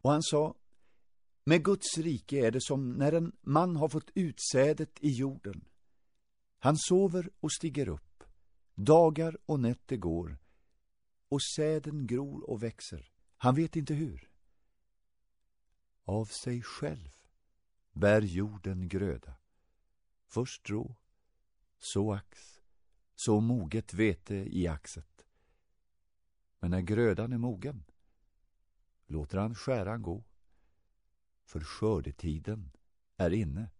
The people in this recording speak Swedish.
Och han sa, med Guds rike är det som när en man har fått utsädet i jorden. Han sover och stiger upp, dagar och nätter går, och säden gror och växer. Han vet inte hur. Av sig själv bär jorden gröda. Först strå, så ax, så moget vete i axet. Men när grödan är mogen låter han skäran gå. För skördetiden är inne.